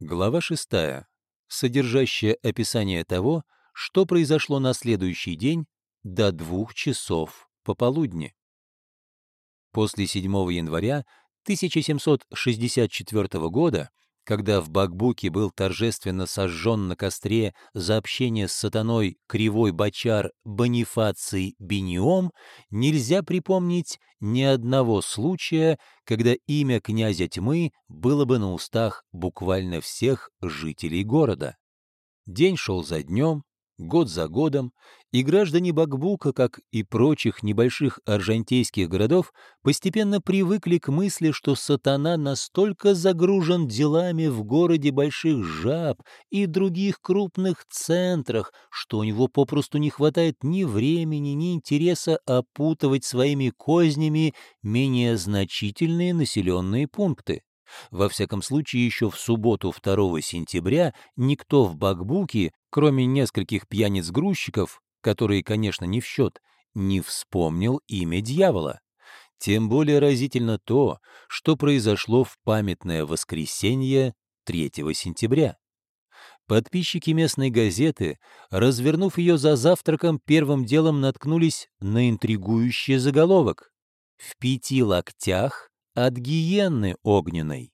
Глава 6, содержащая описание того, что произошло на следующий день до двух часов пополудни. После 7 января 1764 года когда в Бакбуке был торжественно сожжен на костре за общение с сатаной кривой бочар Бонифаций Бениом, нельзя припомнить ни одного случая, когда имя князя тьмы было бы на устах буквально всех жителей города. День шел за днем, год за годом, и граждане Бакбука, как и прочих небольших аржантейских городов, постепенно привыкли к мысли, что сатана настолько загружен делами в городе больших жаб и других крупных центрах, что у него попросту не хватает ни времени, ни интереса опутывать своими кознями менее значительные населенные пункты. Во всяком случае, еще в субботу 2 сентября никто в Бакбуке, кроме нескольких пьяниц-грузчиков, которые, конечно, не в счет, не вспомнил имя дьявола. Тем более разительно то, что произошло в памятное воскресенье 3 сентября. Подписчики местной газеты, развернув ее за завтраком, первым делом наткнулись на интригующий заголовок. «В пяти локтях от гиенны огненной».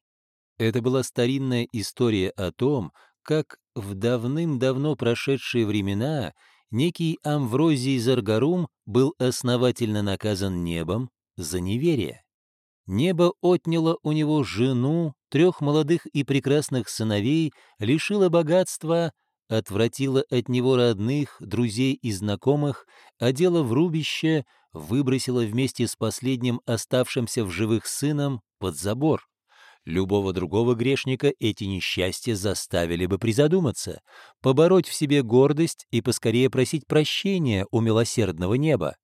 Это была старинная история о том, как в давным-давно прошедшие времена некий Амврозий Заргарум был основательно наказан небом за неверие. Небо отняло у него жену, трех молодых и прекрасных сыновей, лишило богатства, отвратило от него родных, друзей и знакомых, одело в рубище, выбросило вместе с последним оставшимся в живых сыном под забор. Любого другого грешника эти несчастья заставили бы призадуматься, побороть в себе гордость и поскорее просить прощения у милосердного неба.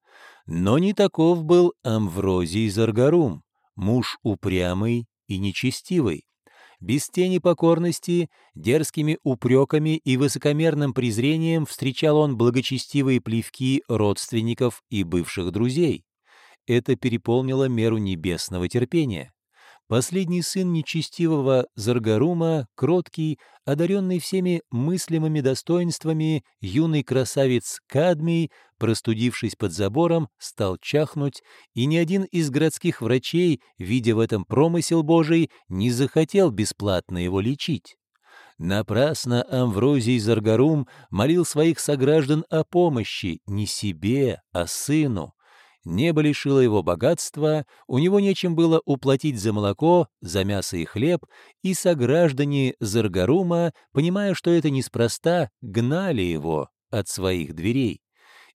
Но не таков был Амврозий Заргарум, муж упрямый и нечестивый. Без тени покорности, дерзкими упреками и высокомерным презрением встречал он благочестивые плевки родственников и бывших друзей. Это переполнило меру небесного терпения. Последний сын нечестивого Заргарума, кроткий, одаренный всеми мыслимыми достоинствами, юный красавец Кадмий, простудившись под забором, стал чахнуть, и ни один из городских врачей, видя в этом промысел Божий, не захотел бесплатно его лечить. Напрасно Амврозий Заргарум молил своих сограждан о помощи не себе, а сыну. Небо лишило его богатства, у него нечем было уплатить за молоко, за мясо и хлеб, и сограждане Заргарума, понимая, что это неспроста, гнали его от своих дверей.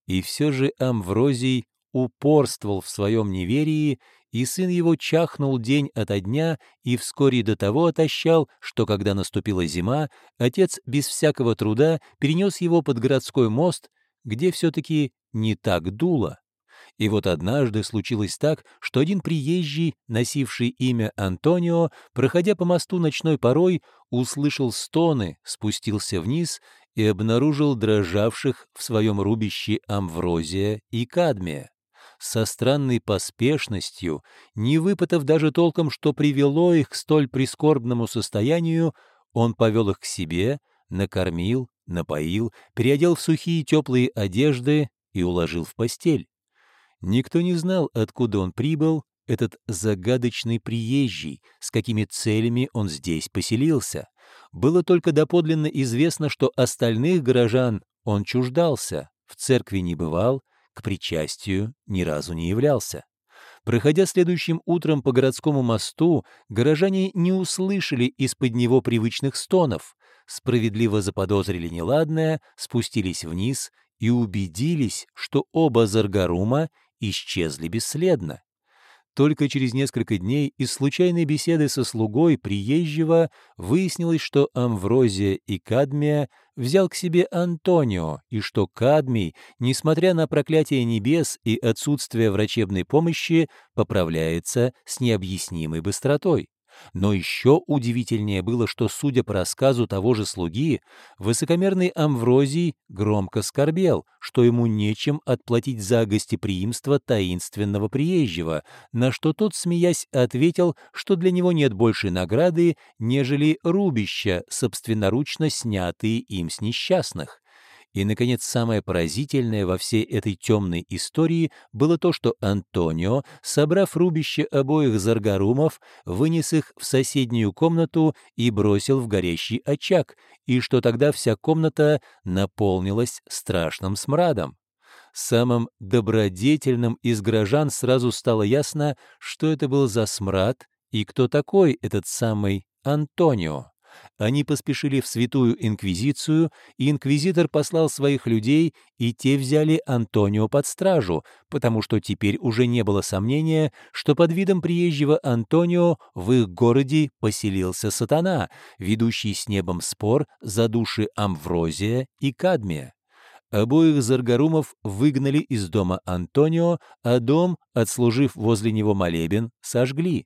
И все же Амврозий упорствовал в своем неверии, и сын его чахнул день ото дня и вскоре до того отощал, что, когда наступила зима, отец без всякого труда перенес его под городской мост, где все-таки не так дуло. И вот однажды случилось так, что один приезжий, носивший имя Антонио, проходя по мосту ночной порой, услышал стоны, спустился вниз и обнаружил дрожавших в своем рубище Амврозия и Кадмия. Со странной поспешностью, не выпытав даже толком, что привело их к столь прискорбному состоянию, он повел их к себе, накормил, напоил, переодел в сухие теплые одежды и уложил в постель. Никто не знал, откуда он прибыл, этот загадочный приезжий, с какими целями он здесь поселился. Было только доподлинно известно, что остальных горожан он чуждался, в церкви не бывал, к причастию ни разу не являлся. Проходя следующим утром по городскому мосту, горожане не услышали из-под него привычных стонов, справедливо заподозрили неладное, спустились вниз и убедились, что оба Заргарума исчезли бесследно. Только через несколько дней из случайной беседы со слугой приезжего выяснилось, что Амврозия и Кадмия взял к себе Антонио, и что Кадмий, несмотря на проклятие небес и отсутствие врачебной помощи, поправляется с необъяснимой быстротой. Но еще удивительнее было, что, судя по рассказу того же слуги, высокомерный Амврозий громко скорбел, что ему нечем отплатить за гостеприимство таинственного приезжего, на что тот, смеясь, ответил, что для него нет большей награды, нежели рубища, собственноручно снятые им с несчастных. И, наконец, самое поразительное во всей этой темной истории было то, что Антонио, собрав рубище обоих заргарумов, вынес их в соседнюю комнату и бросил в горящий очаг, и что тогда вся комната наполнилась страшным смрадом. Самым добродетельным из горожан сразу стало ясно, что это был за смрад и кто такой этот самый Антонио. Они поспешили в Святую Инквизицию, и инквизитор послал своих людей, и те взяли Антонио под стражу, потому что теперь уже не было сомнения, что под видом приезжего Антонио в их городе поселился сатана, ведущий с небом спор за души Амврозия и Кадмия. Обоих Заргарумов выгнали из дома Антонио, а дом, отслужив возле него молебен, сожгли.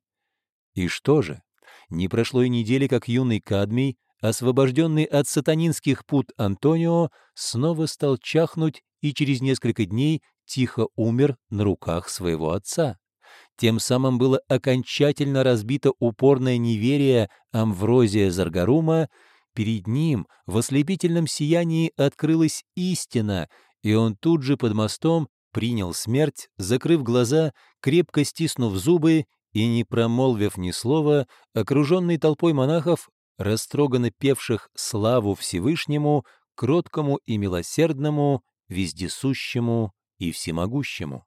И что же? Не прошло и недели, как юный Кадмий, освобожденный от сатанинских пут Антонио, снова стал чахнуть и через несколько дней тихо умер на руках своего отца. Тем самым было окончательно разбито упорное неверие Амврозия Заргарума, перед ним в ослепительном сиянии открылась истина, и он тут же под мостом принял смерть, закрыв глаза, крепко стиснув зубы и, не промолвив ни слова, окруженный толпой монахов, растроганно певших славу Всевышнему, кроткому и милосердному, вездесущему и всемогущему.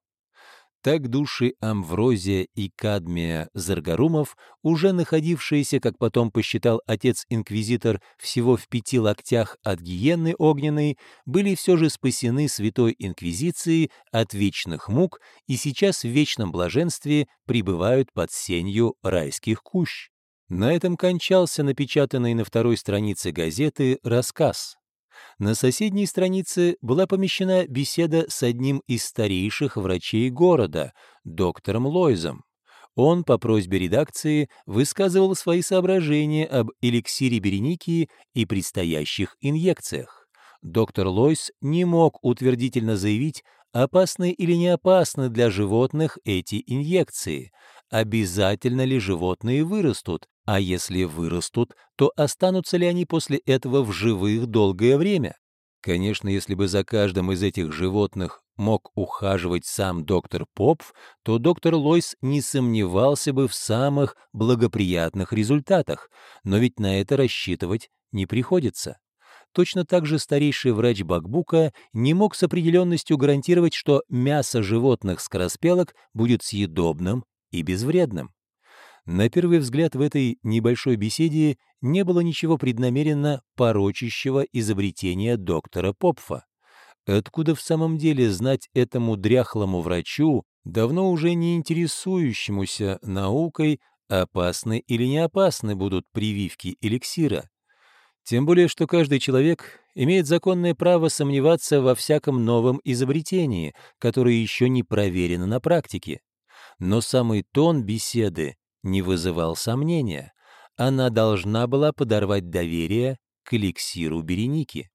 Так души Амврозия и Кадмия Заргарумов, уже находившиеся, как потом посчитал отец-инквизитор, всего в пяти локтях от гиенны огненной, были все же спасены Святой Инквизицией от вечных мук и сейчас в вечном блаженстве пребывают под сенью райских кущ. На этом кончался напечатанный на второй странице газеты рассказ. На соседней странице была помещена беседа с одним из старейших врачей города, доктором Лойзом. Он по просьбе редакции высказывал свои соображения об эликсире Береники и предстоящих инъекциях. Доктор Лойс не мог утвердительно заявить, опасны или не опасны для животных эти инъекции, обязательно ли животные вырастут, а если вырастут, то останутся ли они после этого в живых долгое время? Конечно, если бы за каждым из этих животных мог ухаживать сам доктор Попф, то доктор Лойс не сомневался бы в самых благоприятных результатах, но ведь на это рассчитывать не приходится. Точно так же старейший врач Бакбука не мог с определенностью гарантировать, что мясо животных скороспелок будет съедобным и безвредным. На первый взгляд в этой небольшой беседе не было ничего преднамеренно порочащего изобретения доктора Попфа. Откуда в самом деле знать этому дряхлому врачу, давно уже не интересующемуся наукой, опасны или не опасны будут прививки эликсира? Тем более, что каждый человек имеет законное право сомневаться во всяком новом изобретении, которое еще не проверено на практике. Но самый тон беседы не вызывал сомнения. Она должна была подорвать доверие к эликсиру Береники.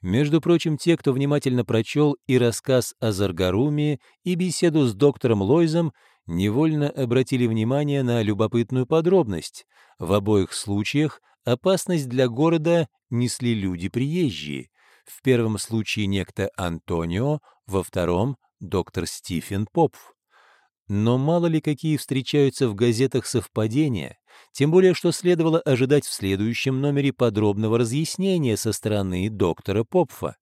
Между прочим, те, кто внимательно прочел и рассказ о Заргаруме, и беседу с доктором Лойзом, невольно обратили внимание на любопытную подробность. В обоих случаях опасность для города несли люди приезжие. В первом случае некто Антонио, во втором — доктор Стивен Попф. Но мало ли какие встречаются в газетах совпадения, тем более что следовало ожидать в следующем номере подробного разъяснения со стороны доктора Попфа.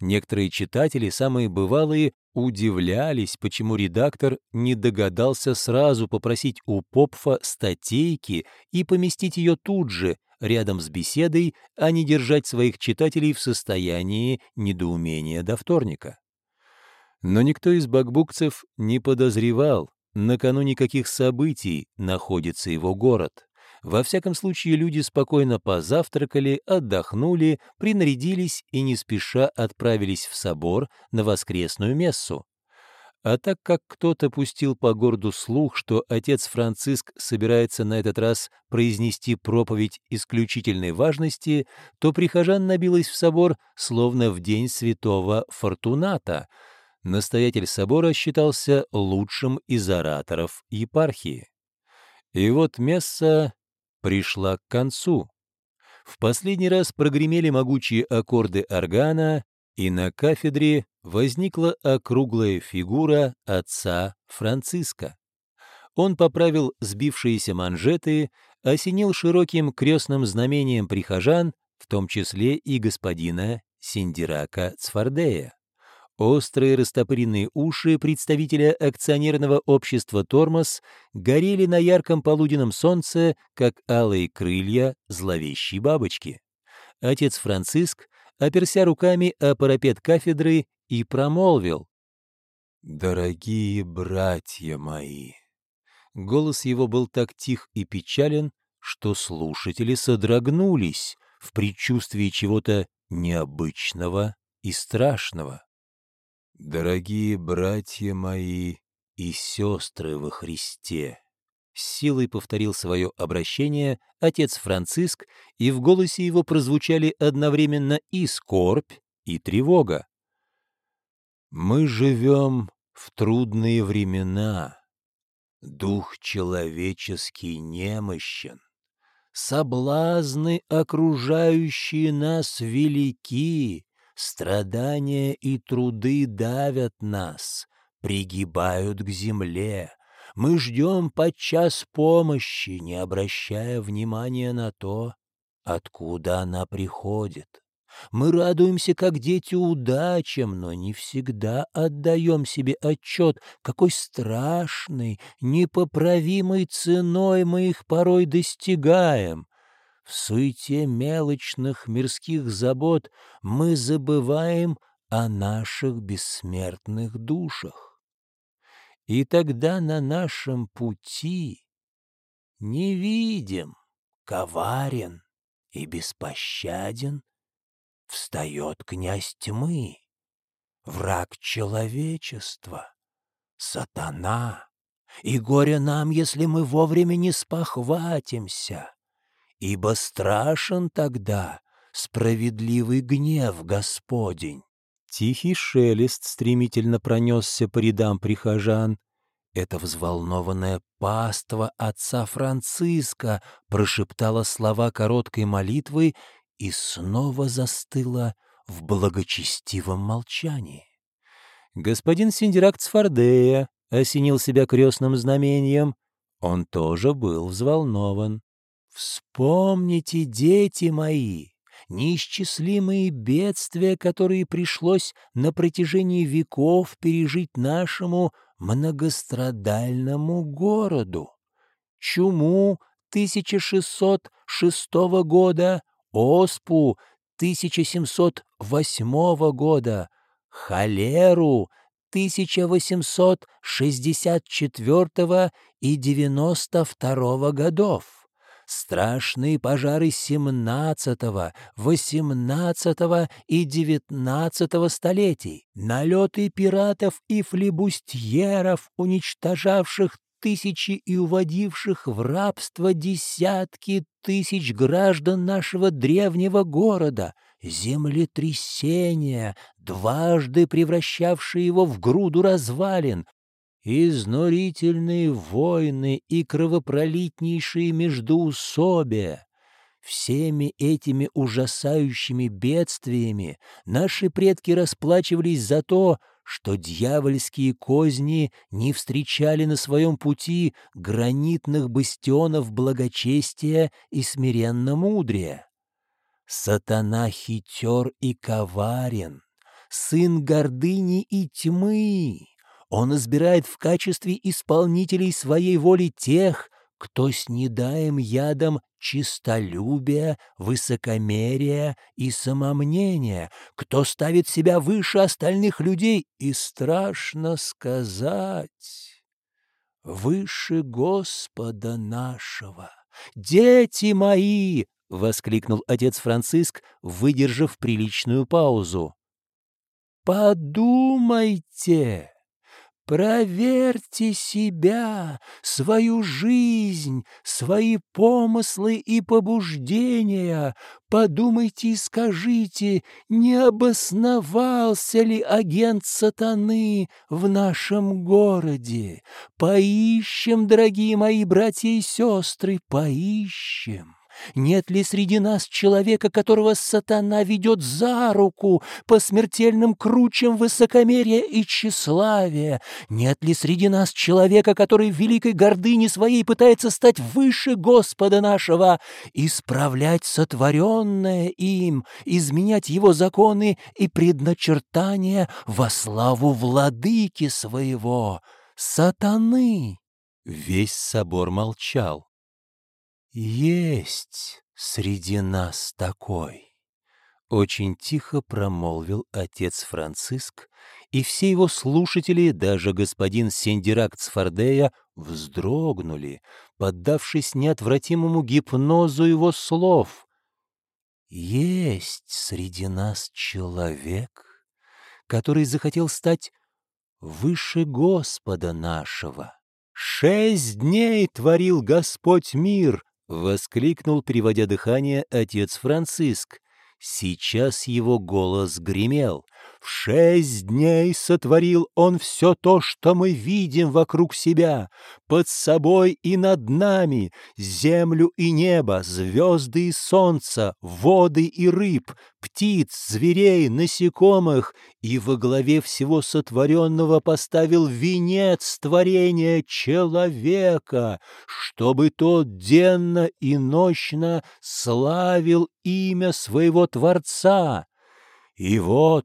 Некоторые читатели, самые бывалые, удивлялись, почему редактор не догадался сразу попросить у Попфа статейки и поместить ее тут же, рядом с беседой, а не держать своих читателей в состоянии недоумения до вторника. Но никто из бакбукцев не подозревал, накануне каких событий находится его город. Во всяком случае, люди спокойно позавтракали, отдохнули, принарядились и не спеша отправились в собор на воскресную мессу. А так как кто-то пустил по городу слух, что отец Франциск собирается на этот раз произнести проповедь исключительной важности, то прихожан набилось в собор, словно в день святого Фортуната. Настоятель собора считался лучшим из ораторов епархии. И вот месса пришла к концу. В последний раз прогремели могучие аккорды органа, и на кафедре возникла округлая фигура отца Франциска. Он поправил сбившиеся манжеты, осенил широким крестным знамением прихожан, в том числе и господина Синдирака Цфардея. Острые растопыренные уши представителя акционерного общества «Тормоз» горели на ярком полуденном солнце, как алые крылья зловещей бабочки. Отец Франциск оперся руками о парапет кафедры и промолвил. «Дорогие братья мои!» Голос его был так тих и печален, что слушатели содрогнулись в предчувствии чего-то необычного и страшного. «Дорогие братья мои и сестры во Христе!» С силой повторил свое обращение отец Франциск, и в голосе его прозвучали одновременно и скорбь, и тревога. «Мы живем в трудные времена. Дух человеческий немощен. Соблазны, окружающие нас, велики, страдания и труды давят нас, пригибают к земле, мы ждем подчас помощи, не обращая внимания на то, откуда она приходит. Мы радуемся, как дети, удачам, но не всегда отдаем себе отчет, какой страшной, непоправимой ценой мы их порой достигаем. В суете мелочных мирских забот мы забываем о наших бессмертных душах. И тогда на нашем пути невидим, коварен и беспощаден встает князь тьмы, враг человечества, сатана. И горе нам, если мы вовремя не спохватимся, ибо страшен тогда справедливый гнев Господень. Тихий шелест стремительно пронесся по рядам прихожан. Это взволнованное паство отца Франциска прошептало слова короткой молитвы и снова застыло в благочестивом молчании. Господин Синдирак Цфардея осенил себя крестным знамением. Он тоже был взволнован. «Вспомните, дети мои, неисчислимые бедствия, которые пришлось на протяжении веков пережить нашему многострадальному городу. Чуму 1606 года, оспу 1708 года, холеру 1864 и 92 годов страшные пожары XVII, XVIII и XIX столетий, налеты пиратов и флебустьеров, уничтожавших тысячи и уводивших в рабство десятки тысяч граждан нашего древнего города, землетрясения, дважды превращавшие его в груду развалин, изнурительные войны и кровопролитнейшие междоусобия. Всеми этими ужасающими бедствиями наши предки расплачивались за то, что дьявольские козни не встречали на своем пути гранитных бастионов благочестия и смиренно-мудрия. Сатана хитер и коварен, сын гордыни и тьмы, он избирает в качестве исполнителей своей воли тех, кто с недаем ядом чистолюбия, высокомерия и самомнения, кто ставит себя выше остальных людей и, страшно сказать, выше Господа нашего. «Дети мои!» — воскликнул отец Франциск, выдержав приличную паузу. «Подумайте!» Проверьте себя, свою жизнь, свои помыслы и побуждения. Подумайте и скажите, не обосновался ли агент сатаны в нашем городе? Поищем, дорогие мои братья и сестры, поищем. Нет ли среди нас человека, которого сатана ведет за руку по смертельным кручам высокомерия и тщеславия? Нет ли среди нас человека, который в великой гордыне своей пытается стать выше Господа нашего, исправлять сотворенное им, изменять его законы и предначертания во славу владыки своего, сатаны?» Весь собор молчал. «Есть среди нас такой!» Очень тихо промолвил отец Франциск, и все его слушатели, даже господин Сендирак Цфардея, вздрогнули, поддавшись неотвратимому гипнозу его слов. «Есть среди нас человек, который захотел стать выше Господа нашего. Шесть дней творил Господь мир, Воскликнул, переводя дыхание, отец Франциск. Сейчас его голос гремел. В шесть дней сотворил он все то, что мы видим вокруг себя, под собой и над нами, землю и небо, звезды и солнце, воды и рыб, птиц, зверей, насекомых, и во главе всего сотворенного поставил венец творения человека, чтобы тот денно и ночно славил имя своего Творца. И вот,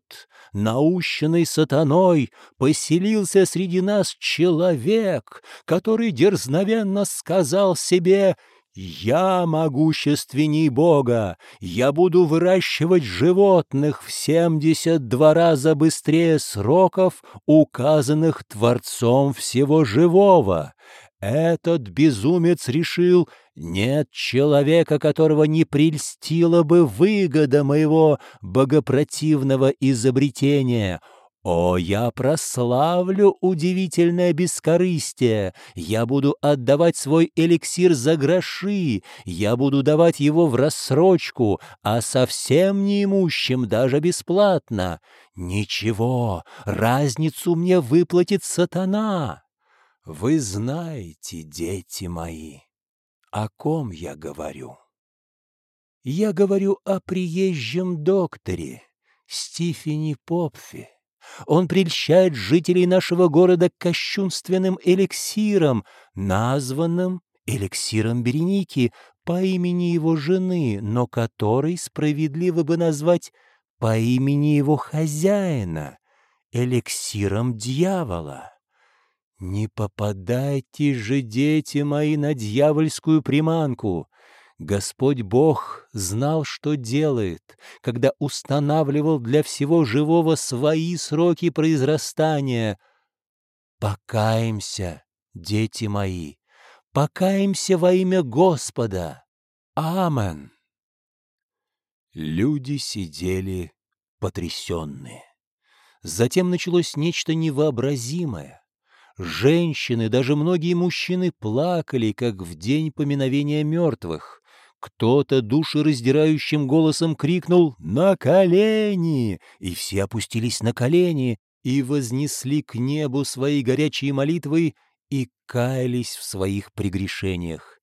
наущенный сатаной, поселился среди нас человек, который дерзновенно сказал себе «Я могущественней Бога, я буду выращивать животных в семьдесят два раза быстрее сроков, указанных Творцом всего живого». Этот безумец решил, нет человека, которого не прельстила бы выгода моего богопротивного изобретения. О, я прославлю удивительное бескорыстие! Я буду отдавать свой эликсир за гроши, я буду давать его в рассрочку, а совсем неимущим даже бесплатно. Ничего, разницу мне выплатит сатана. Вы знаете, дети мои, о ком я говорю? Я говорю о приезжем докторе Стифени Попфи. Он прельщает жителей нашего города кощунственным эликсиром, названным эликсиром Береники по имени его жены, но который справедливо бы назвать по имени его хозяина, эликсиром дьявола. «Не попадайте же, дети мои, на дьявольскую приманку!» Господь Бог знал, что делает, когда устанавливал для всего живого свои сроки произрастания. Покаемся, дети мои, покаемся во имя Господа. Амен. Люди сидели потрясенные. Затем началось нечто невообразимое. Женщины, даже многие мужчины плакали, как в день поминовения мертвых. Кто-то душераздирающим голосом крикнул «На колени!» и все опустились на колени и вознесли к небу свои горячие молитвы и каялись в своих прегрешениях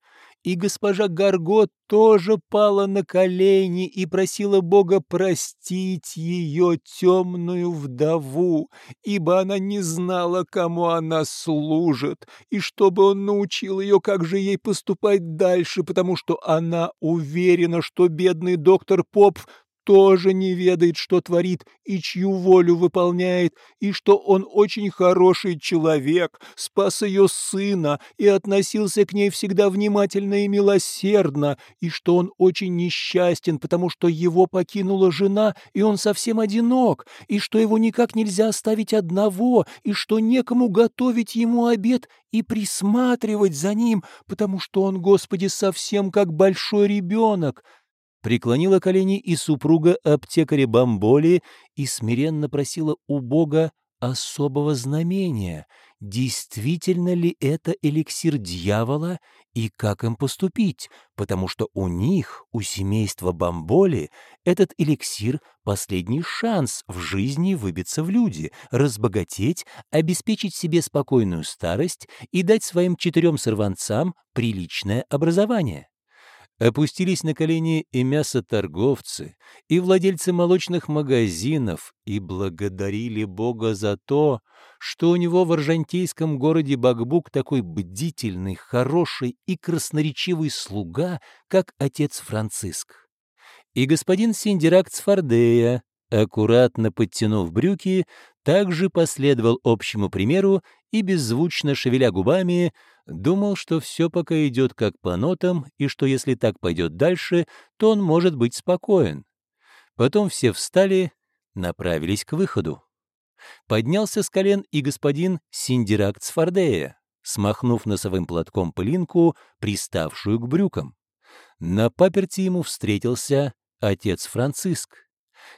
и госпожа Гарго тоже пала на колени и просила Бога простить ее темную вдову, ибо она не знала, кому она служит, и чтобы он научил ее, как же ей поступать дальше, потому что она уверена, что бедный доктор Поп тоже не ведает, что творит и чью волю выполняет, и что он очень хороший человек, спас ее сына и относился к ней всегда внимательно и милосердно, и что он очень несчастен, потому что его покинула жена, и он совсем одинок, и что его никак нельзя оставить одного, и что некому готовить ему обед и присматривать за ним, потому что он, Господи, совсем как большой ребенок, преклонила колени и супруга аптекаря Бамболи и смиренно просила у Бога особого знамения, действительно ли это эликсир дьявола и как им поступить, потому что у них, у семейства Бамболи, этот эликсир — последний шанс в жизни выбиться в люди, разбогатеть, обеспечить себе спокойную старость и дать своим четырем сорванцам приличное образование опустились на колени и мясоторговцы, и владельцы молочных магазинов, и благодарили Бога за то, что у него в аржантейском городе Бакбук такой бдительный, хороший и красноречивый слуга, как отец Франциск. И господин Синдирак Цфардея, аккуратно подтянув брюки, также последовал общему примеру и, беззвучно шевеля губами, думал, что все пока идет как по нотам, и что если так пойдет дальше, то он может быть спокоен. Потом все встали, направились к выходу. Поднялся с колен и господин Синдирак Цфардея, смахнув носовым платком пылинку, приставшую к брюкам. На паперти ему встретился отец Франциск.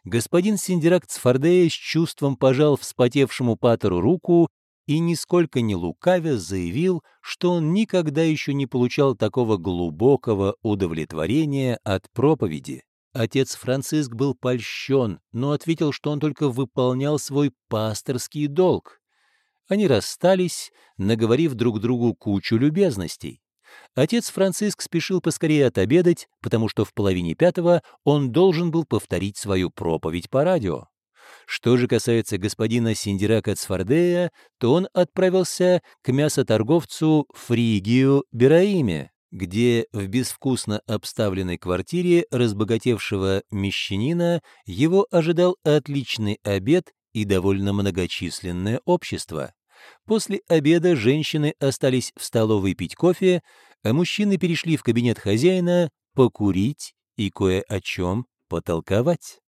Господин Синдирак Цфардея с чувством пожал вспотевшему патеру руку и, нисколько не лукавя, заявил, что он никогда еще не получал такого глубокого удовлетворения от проповеди. Отец Франциск был польщен, но ответил, что он только выполнял свой пасторский долг. Они расстались, наговорив друг другу кучу любезностей. Отец Франциск спешил поскорее отобедать, потому что в половине пятого он должен был повторить свою проповедь по радио. Что же касается господина Синдирака Цфардея, то он отправился к мясоторговцу Фригию Бераиме, где в безвкусно обставленной квартире разбогатевшего мещанина его ожидал отличный обед и довольно многочисленное общество. После обеда женщины остались в столовой пить кофе, а мужчины перешли в кабинет хозяина покурить и кое о чем потолковать.